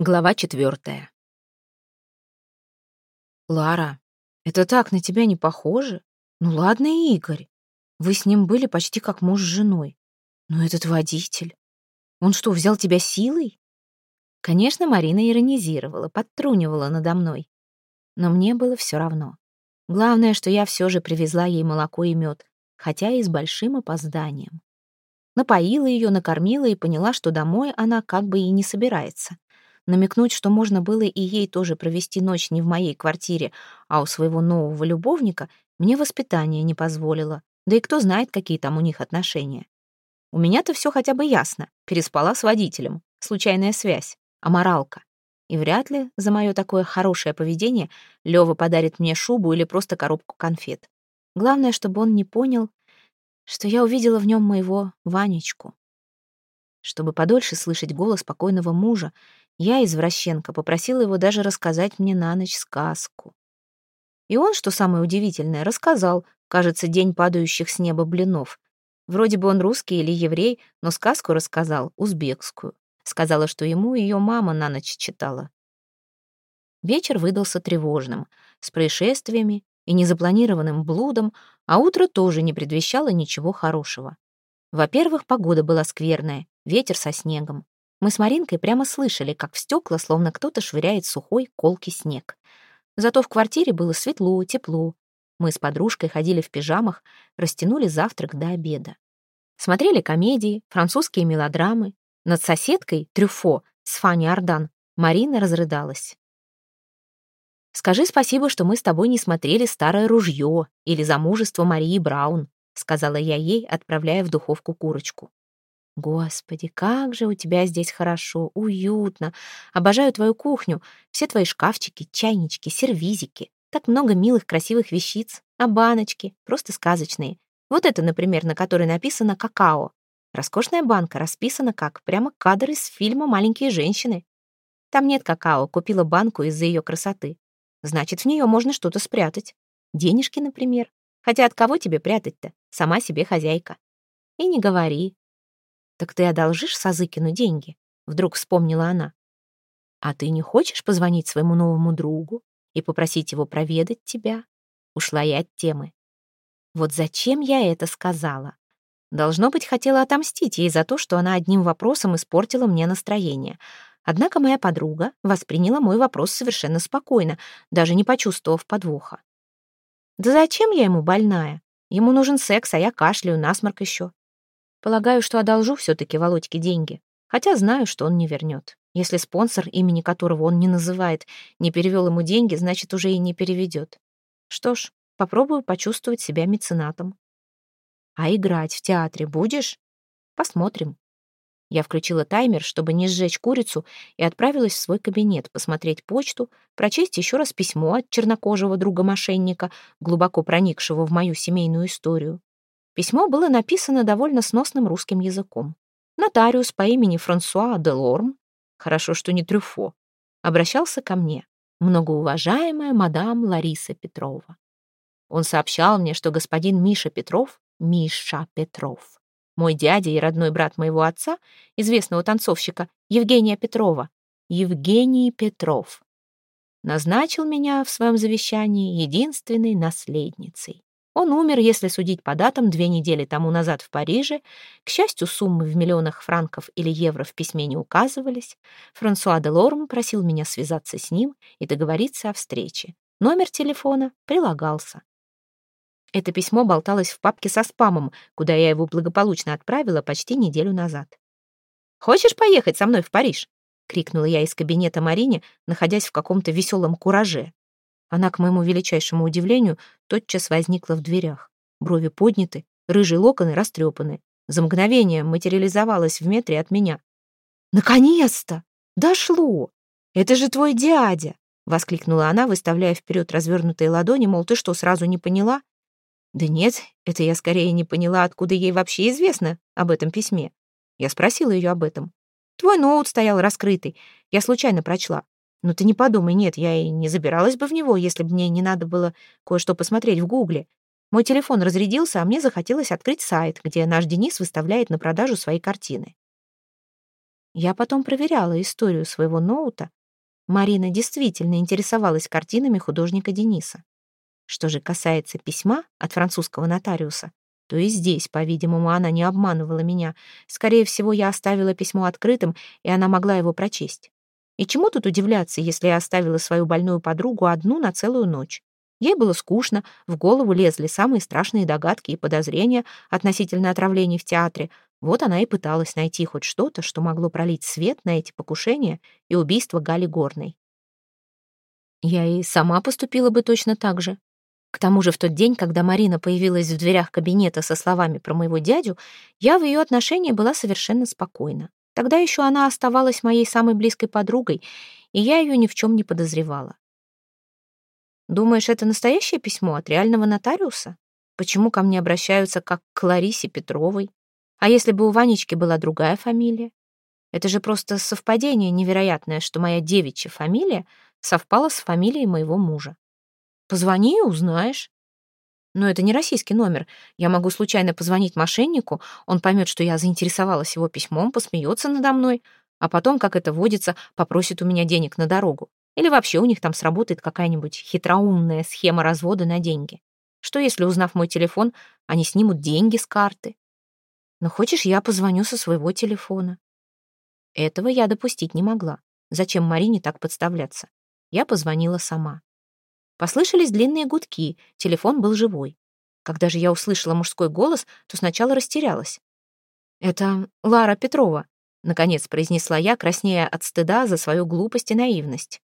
Глава четвертая. «Лара, это так на тебя не похоже? Ну ладно, Игорь. Вы с ним были почти как муж с женой. Но этот водитель... Он что, взял тебя силой?» Конечно, Марина иронизировала, подтрунивала надо мной. Но мне было все равно. Главное, что я все же привезла ей молоко и мед, хотя и с большим опозданием. Напоила ее, накормила и поняла, что домой она как бы и не собирается. Намекнуть, что можно было и ей тоже провести ночь не в моей квартире, а у своего нового любовника, мне воспитание не позволило. Да и кто знает, какие там у них отношения. У меня-то все хотя бы ясно. Переспала с водителем. Случайная связь. Аморалка. И вряд ли за мое такое хорошее поведение Лёва подарит мне шубу или просто коробку конфет. Главное, чтобы он не понял, что я увидела в нем моего Ванечку. Чтобы подольше слышать голос покойного мужа, я, извращенка, попросила его даже рассказать мне на ночь сказку. И он, что самое удивительное, рассказал, кажется, день падающих с неба блинов. Вроде бы он русский или еврей, но сказку рассказал, узбекскую. Сказала, что ему ее мама на ночь читала. Вечер выдался тревожным, с происшествиями и незапланированным блудом, а утро тоже не предвещало ничего хорошего. Во-первых, погода была скверная, ветер со снегом. Мы с Маринкой прямо слышали, как в стекла словно кто-то швыряет сухой, колкий снег. Зато в квартире было светло, тепло. Мы с подружкой ходили в пижамах, растянули завтрак до обеда. Смотрели комедии, французские мелодрамы. Над соседкой, Трюфо, с Фанни Ардан, Марина разрыдалась. «Скажи спасибо, что мы с тобой не смотрели «Старое ружье» или «Замужество Марии Браун», сказала я ей, отправляя в духовку курочку. Господи, как же у тебя здесь хорошо, уютно. Обожаю твою кухню, все твои шкафчики, чайнички, сервизики. Так много милых, красивых вещиц. А баночки, просто сказочные. Вот это, например, на которой написано «какао». Роскошная банка, расписана как прямо кадр из фильма «Маленькие женщины». Там нет какао, купила банку из-за ее красоты. Значит, в нее можно что-то спрятать. Денежки, например. Хотя от кого тебе прятать-то? Сама себе хозяйка. И не говори, «Так ты одолжишь Сазыкину деньги?» — вдруг вспомнила она. «А ты не хочешь позвонить своему новому другу и попросить его проведать тебя?» Ушла я от темы. Вот зачем я это сказала? Должно быть, хотела отомстить ей за то, что она одним вопросом испортила мне настроение. Однако моя подруга восприняла мой вопрос совершенно спокойно, даже не почувствовав подвоха. «Да зачем я ему больная? Ему нужен секс, а я кашляю, насморк еще. Полагаю, что одолжу все-таки Володьке деньги, хотя знаю, что он не вернет. Если спонсор, имени которого он не называет, не перевел ему деньги, значит, уже и не переведет. Что ж, попробую почувствовать себя меценатом. А играть в театре будешь? Посмотрим. Я включила таймер, чтобы не сжечь курицу, и отправилась в свой кабинет посмотреть почту, прочесть еще раз письмо от чернокожего друга-мошенника, глубоко проникшего в мою семейную историю. Письмо было написано довольно сносным русским языком. Нотариус по имени Франсуа де Лорм, хорошо, что не Трюфо, обращался ко мне, многоуважаемая мадам Лариса Петрова. Он сообщал мне, что господин Миша Петров, Миша Петров, мой дядя и родной брат моего отца, известного танцовщика Евгения Петрова, Евгений Петров, назначил меня в своем завещании единственной наследницей. Он умер, если судить по датам, две недели тому назад в Париже. К счастью, суммы в миллионах франков или евро в письме не указывались. Франсуа де Лорм просил меня связаться с ним и договориться о встрече. Номер телефона прилагался. Это письмо болталось в папке со спамом, куда я его благополучно отправила почти неделю назад. «Хочешь поехать со мной в Париж?» — крикнула я из кабинета Марине, находясь в каком-то веселом кураже. Она, к моему величайшему удивлению, тотчас возникла в дверях. Брови подняты, рыжие локоны растрепаны. За мгновение материализовалась в метре от меня. «Наконец-то! Дошло! Это же твой дядя!» — воскликнула она, выставляя вперед развернутые ладони, мол, ты что, сразу не поняла? Да нет, это я скорее не поняла, откуда ей вообще известно об этом письме. Я спросила ее об этом. Твой ноут стоял раскрытый. Я случайно прочла. «Ну ты не подумай, нет, я и не забиралась бы в него, если бы мне не надо было кое-что посмотреть в Гугле. Мой телефон разрядился, а мне захотелось открыть сайт, где наш Денис выставляет на продажу свои картины. Я потом проверяла историю своего ноута. Марина действительно интересовалась картинами художника Дениса. Что же касается письма от французского нотариуса, то и здесь, по-видимому, она не обманывала меня. Скорее всего, я оставила письмо открытым, и она могла его прочесть. И чему тут удивляться, если я оставила свою больную подругу одну на целую ночь? Ей было скучно, в голову лезли самые страшные догадки и подозрения относительно отравлений в театре. Вот она и пыталась найти хоть что-то, что могло пролить свет на эти покушения и убийство Гали Горной. Я и сама поступила бы точно так же. К тому же в тот день, когда Марина появилась в дверях кабинета со словами про моего дядю, я в ее отношении была совершенно спокойна. Тогда еще она оставалась моей самой близкой подругой, и я ее ни в чем не подозревала. Думаешь, это настоящее письмо от реального нотариуса? Почему ко мне обращаются как к Ларисе Петровой? А если бы у Ванечки была другая фамилия? Это же просто совпадение невероятное, что моя девичья фамилия совпала с фамилией моего мужа. Позвони и узнаешь. Но это не российский номер. Я могу случайно позвонить мошеннику, он поймет, что я заинтересовалась его письмом, посмеется надо мной, а потом, как это водится, попросит у меня денег на дорогу. Или вообще у них там сработает какая-нибудь хитроумная схема развода на деньги. Что если, узнав мой телефон, они снимут деньги с карты? Но хочешь, я позвоню со своего телефона? Этого я допустить не могла. Зачем Марине так подставляться? Я позвонила сама. Послышались длинные гудки, телефон был живой. Когда же я услышала мужской голос, то сначала растерялась. «Это Лара Петрова», — наконец произнесла я, краснея от стыда за свою глупость и наивность.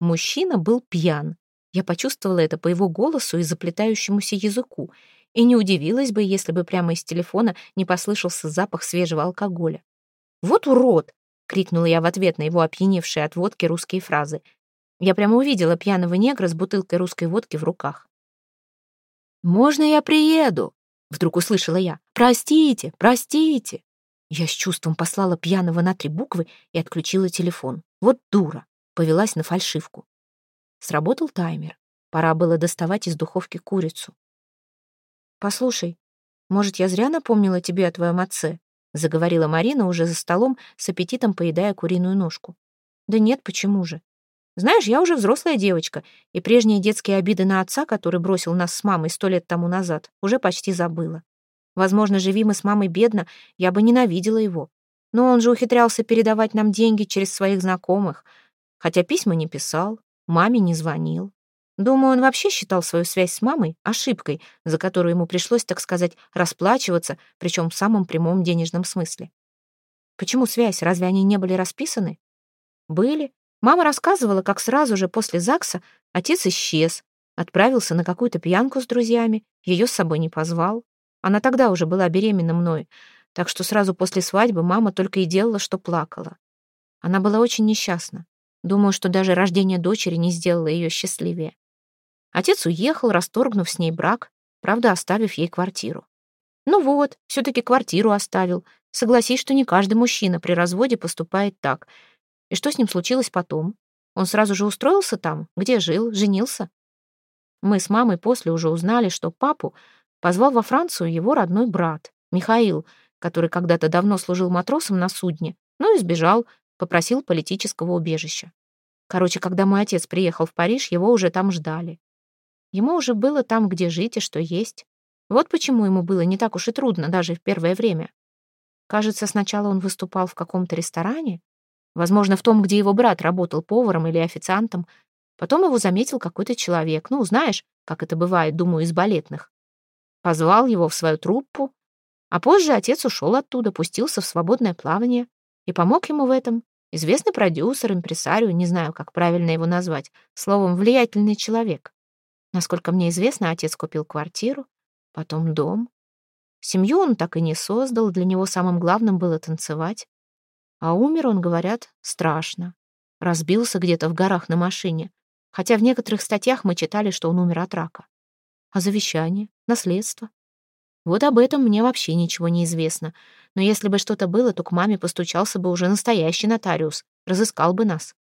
Мужчина был пьян. Я почувствовала это по его голосу и заплетающемуся языку, и не удивилась бы, если бы прямо из телефона не послышался запах свежего алкоголя. «Вот урод!» — крикнула я в ответ на его опьяневшие от водки русские фразы. Я прямо увидела пьяного негра с бутылкой русской водки в руках. «Можно я приеду?» — вдруг услышала я. «Простите, простите!» Я с чувством послала пьяного на три буквы и отключила телефон. Вот дура. Повелась на фальшивку. Сработал таймер. Пора было доставать из духовки курицу. «Послушай, может, я зря напомнила тебе о твоем отце?» заговорила Марина уже за столом, с аппетитом поедая куриную ножку. «Да нет, почему же? Знаешь, я уже взрослая девочка, и прежние детские обиды на отца, который бросил нас с мамой сто лет тому назад, уже почти забыла. Возможно, живи мы с мамой бедно, я бы ненавидела его. Но он же ухитрялся передавать нам деньги через своих знакомых, хотя письма не писал, маме не звонил. Думаю, он вообще считал свою связь с мамой ошибкой, за которую ему пришлось, так сказать, расплачиваться, причем в самом прямом денежном смысле. Почему связь? Разве они не были расписаны? Были, Мама рассказывала, как сразу же после ЗАГСа отец исчез, отправился на какую-то пьянку с друзьями, ее с собой не позвал. Она тогда уже была беременна мной, так что сразу после свадьбы мама только и делала, что плакала. Она была очень несчастна. Думаю, что даже рождение дочери не сделало ее счастливее. Отец уехал, расторгнув с ней брак, правда, оставив ей квартиру. Ну вот, все-таки квартиру оставил. Согласись, что не каждый мужчина при разводе поступает так — и что с ним случилось потом? Он сразу же устроился там? Где жил? Женился? Мы с мамой после уже узнали, что папу позвал во Францию его родной брат, Михаил, который когда-то давно служил матросом на судне, но избежал, попросил политического убежища. Короче, когда мой отец приехал в Париж, его уже там ждали. Ему уже было там, где жить и что есть. Вот почему ему было не так уж и трудно даже в первое время. Кажется, сначала он выступал в каком-то ресторане, Возможно, в том, где его брат работал поваром или официантом. Потом его заметил какой-то человек. Ну, знаешь, как это бывает, думаю, из балетных. Позвал его в свою труппу. А позже отец ушел оттуда, пустился в свободное плавание. И помог ему в этом. Известный продюсер, импресарио, не знаю, как правильно его назвать. Словом, влиятельный человек. Насколько мне известно, отец купил квартиру, потом дом. Семью он так и не создал, для него самым главным было танцевать. А умер он, говорят, страшно. Разбился где-то в горах на машине. Хотя в некоторых статьях мы читали, что он умер от рака. А завещание? Наследство? Вот об этом мне вообще ничего не известно. Но если бы что-то было, то к маме постучался бы уже настоящий нотариус, разыскал бы нас.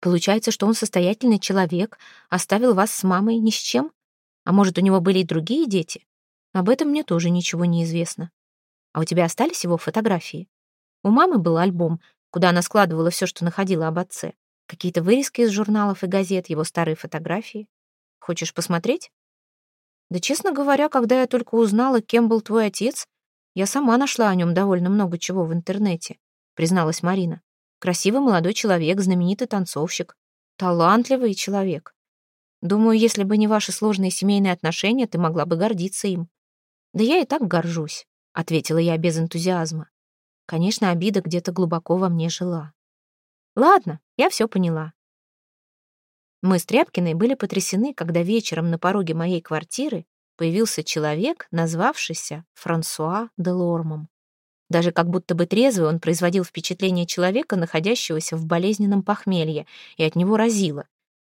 Получается, что он состоятельный человек, оставил вас с мамой ни с чем? А может, у него были и другие дети? Об этом мне тоже ничего не известно. А у тебя остались его фотографии? У мамы был альбом, куда она складывала все, что находила об отце. Какие-то вырезки из журналов и газет, его старые фотографии. Хочешь посмотреть? Да, честно говоря, когда я только узнала, кем был твой отец, я сама нашла о нем довольно много чего в интернете, призналась Марина. Красивый молодой человек, знаменитый танцовщик, талантливый человек. Думаю, если бы не ваши сложные семейные отношения, ты могла бы гордиться им. Да я и так горжусь, ответила я без энтузиазма. Конечно, обида где-то глубоко во мне жила. Ладно, я все поняла. Мы с Тряпкиной были потрясены, когда вечером на пороге моей квартиры появился человек, назвавшийся Франсуа де Лормом. Даже как будто бы трезвый он производил впечатление человека, находящегося в болезненном похмелье, и от него разило.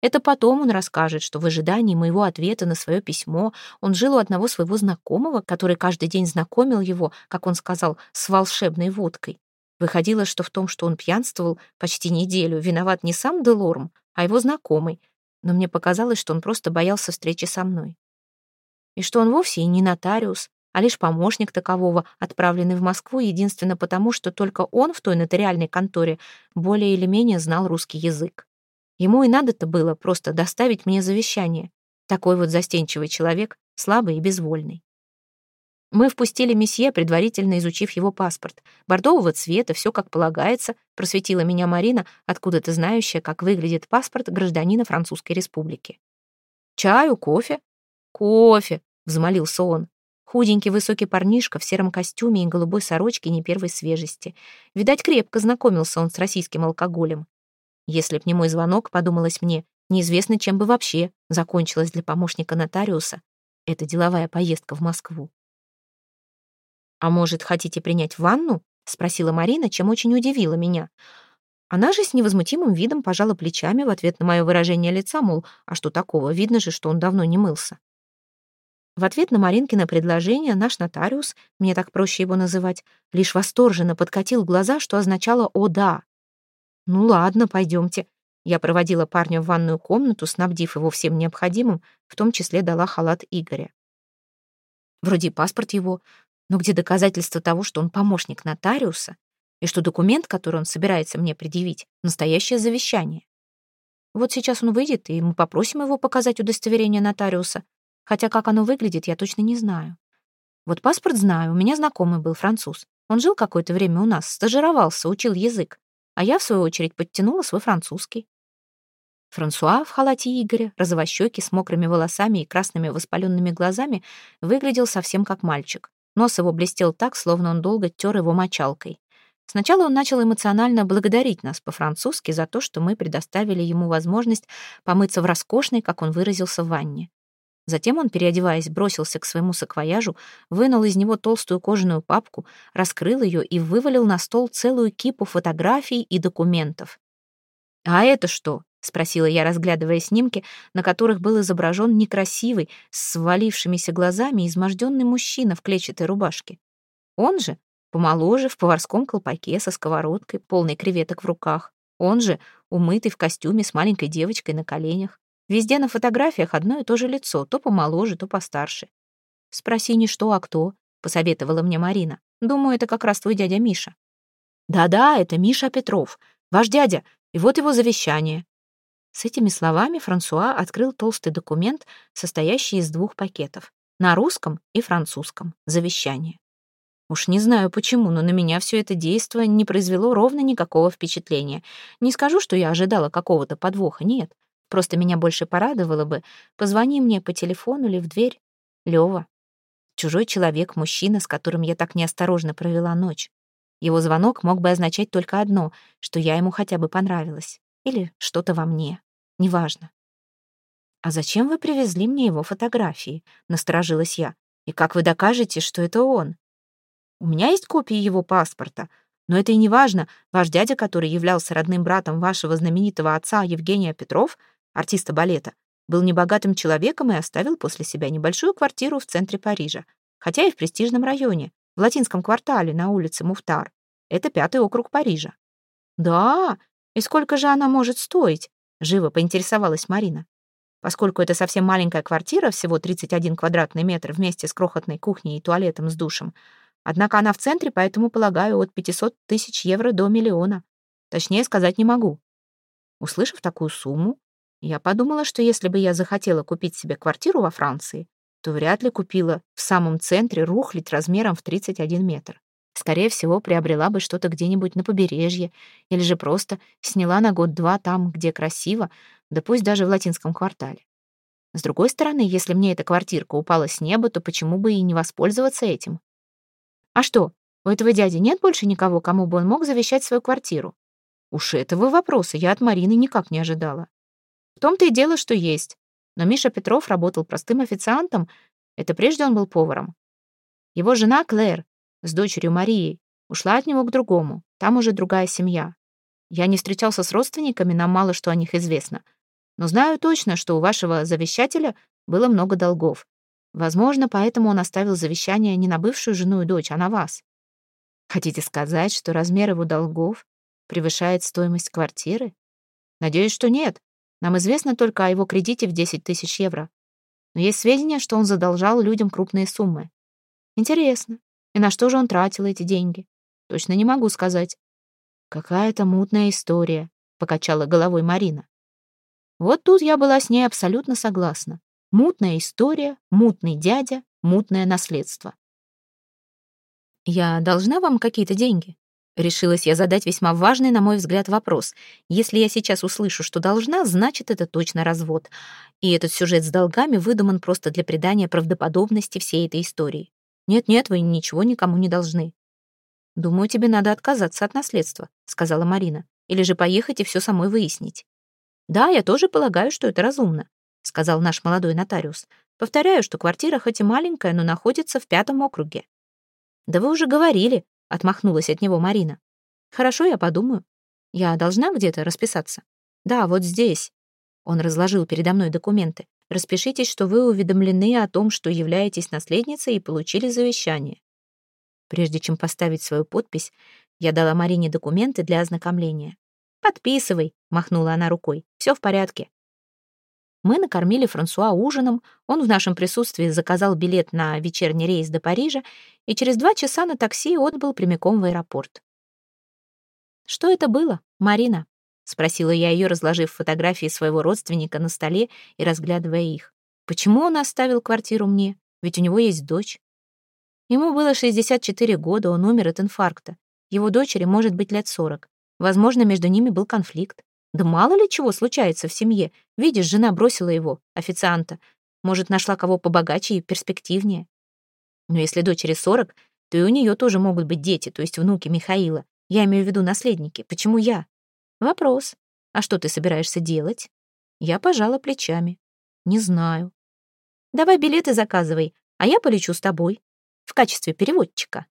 Это потом он расскажет, что в ожидании моего ответа на свое письмо он жил у одного своего знакомого, который каждый день знакомил его, как он сказал, с волшебной водкой. Выходило, что в том, что он пьянствовал почти неделю, виноват не сам Делорм, а его знакомый, но мне показалось, что он просто боялся встречи со мной. И что он вовсе и не нотариус, а лишь помощник такового, отправленный в Москву единственно потому, что только он в той нотариальной конторе более или менее знал русский язык. Ему и надо-то было просто доставить мне завещание. Такой вот застенчивый человек, слабый и безвольный. Мы впустили месье, предварительно изучив его паспорт. Бордового цвета, все как полагается, просветила меня Марина, откуда-то знающая, как выглядит паспорт гражданина Французской Республики. «Чаю, кофе?» «Кофе», — взмолился он. Худенький высокий парнишка в сером костюме и голубой сорочке не первой свежести. Видать, крепко знакомился он с российским алкоголем. Если б не мой звонок, подумалось мне, неизвестно, чем бы вообще закончилась для помощника нотариуса эта деловая поездка в Москву. «А может, хотите принять ванну?» — спросила Марина, чем очень удивила меня. Она же с невозмутимым видом пожала плечами в ответ на мое выражение лица, мол, а что такого, видно же, что он давно не мылся. В ответ на Маринкино предложение наш нотариус, мне так проще его называть, лишь восторженно подкатил глаза, что означало «О, да». «Ну ладно, пойдемте». Я проводила парня в ванную комнату, снабдив его всем необходимым, в том числе дала халат Игоря. Вроде паспорт его, но где доказательства того, что он помощник нотариуса, и что документ, который он собирается мне предъявить, настоящее завещание? Вот сейчас он выйдет, и мы попросим его показать удостоверение нотариуса, хотя как оно выглядит, я точно не знаю. Вот паспорт знаю, у меня знакомый был француз. Он жил какое-то время у нас, стажировался, учил язык, а я, в свою очередь, подтянула свой французский. Франсуа в халате Игоря, розовощекий, с мокрыми волосами и красными воспаленными глазами, выглядел совсем как мальчик. Нос его блестел так, словно он долго тер его мочалкой. Сначала он начал эмоционально благодарить нас по-французски за то, что мы предоставили ему возможность помыться в роскошной, как он выразился, ванне. Затем он, переодеваясь, бросился к своему саквояжу, вынул из него толстую кожаную папку, раскрыл ее и вывалил на стол целую кипу фотографий и документов. «А это что?» — спросила я, разглядывая снимки, на которых был изображен некрасивый, с свалившимися глазами изможденный мужчина в клетчатой рубашке. Он же, помоложе, в поварском колпаке со сковородкой, полной креветок в руках. Он же, умытый в костюме с маленькой девочкой на коленях. Везде на фотографиях одно и то же лицо, то помоложе, то постарше. «Спроси не что, а кто», — посоветовала мне Марина. «Думаю, это как раз твой дядя Миша». «Да-да, это Миша Петров, ваш дядя, и вот его завещание», с этими словами Франсуа открыл толстый документ, состоящий из двух пакетов. На русском и французском. Завещание. Уж не знаю почему, но на меня все это действо не произвело ровно никакого впечатления. Не скажу, что я ожидала какого-то подвоха, нет. Просто меня больше порадовало бы. Позвони мне по телефону или в дверь. Лёва. Чужой человек, мужчина, с которым я так неосторожно провела ночь. Его звонок мог бы означать только одно, что я ему хотя бы понравилась. Или что-то во мне. Неважно. «А зачем вы привезли мне его фотографии?» — насторожилась я. «И как вы докажете, что это он?» «У меня есть копии его паспорта, но это и не важно. Ваш дядя, который являлся родным братом вашего знаменитого отца Евгения Петров, артиста балета, был небогатым человеком и оставил после себя небольшую квартиру в центре Парижа, хотя и в престижном районе, в латинском квартале на улице Муфтар. Это пятый округ Парижа. Да, «И сколько же она может стоить?» — живо поинтересовалась Марина. Поскольку это совсем маленькая квартира, всего 31 квадратный метр вместе с крохотной кухней и туалетом с душем, Однако она в центре, поэтому, полагаю, от 500 тысяч евро до миллиона. Точнее сказать не могу. Услышав такую сумму, я подумала, что если бы я захотела купить себе квартиру во Франции, то вряд ли купила в самом центре рухлить размером в 31 метр. Скорее всего, приобрела бы что-то где-нибудь на побережье или же просто сняла на год-два там, где красиво, да пусть даже в латинском квартале. С другой стороны, если мне эта квартирка упала с неба, то почему бы и не воспользоваться этим? А что, у этого дяди нет больше никого, кому бы он мог завещать свою квартиру? Уж этого вопроса я от Марины никак не ожидала. В том-то и дело, что есть. Но Миша Петров работал простым официантом, это прежде он был поваром. Его жена Клэр с дочерью Марией ушла от него к другому, там уже другая семья. Я не встречался с родственниками, нам мало что о них известно. Но знаю точно, что у вашего завещателя было много долгов. Возможно, поэтому он оставил завещание не на бывшую жену и дочь, а на вас. Хотите сказать, что размер его долгов превышает стоимость квартиры? Надеюсь, что нет. Нам известно только о его кредите в 10 тысяч евро. Но есть сведения, что он задолжал людям крупные суммы. Интересно. И на что же он тратил эти деньги? Точно не могу сказать. Какая-то мутная история, покачала головой Марина. Вот тут я была с ней абсолютно согласна. Мутная история, мутный дядя, мутное наследство. «Я должна вам какие-то деньги?» Решилась я задать весьма важный, на мой взгляд, вопрос. Если я сейчас услышу, что должна, значит, это точно развод. И этот сюжет с долгами выдуман просто для придания правдоподобности всей этой истории. Нет-нет, вы ничего никому не должны. «Думаю, тебе надо отказаться от наследства», — сказала Марина. «Или же поехать и все самой выяснить». «Да, я тоже полагаю, что это разумно», — сказал наш молодой нотариус. «Повторяю, что квартира хоть и маленькая, но находится в пятом округе». «Да вы уже говорили», — отмахнулась от него Марина. «Хорошо, я подумаю. Я должна где-то расписаться?» «Да, вот здесь». Он разложил передо мной документы. «Распишитесь, что вы уведомлены о том, что являетесь наследницей и получили завещание». Прежде чем поставить свою подпись, я дала Марине документы для ознакомления. «Подписывай», — махнула она рукой. «Все в порядке». Мы накормили Франсуа ужином, он в нашем присутствии заказал билет на вечерний рейс до Парижа и через два часа на такси отбыл прямиком в аэропорт. «Что это было, Марина?» — спросила я ее, разложив фотографии своего родственника на столе и разглядывая их. «Почему он оставил квартиру мне? Ведь у него есть дочь». Ему было 64 года, он умер от инфаркта. Его дочери может быть лет 40. Возможно, между ними был конфликт. Да мало ли чего случается в семье. Видишь, жена бросила его, официанта. Может, нашла кого побогаче и перспективнее. Но если дочери 40, то и у нее тоже могут быть дети, то есть внуки Михаила. Я имею в виду наследники. Почему я? Вопрос. А что ты собираешься делать? Я пожала плечами. Не знаю. Давай билеты заказывай, а я полечу с тобой. В качестве переводчика.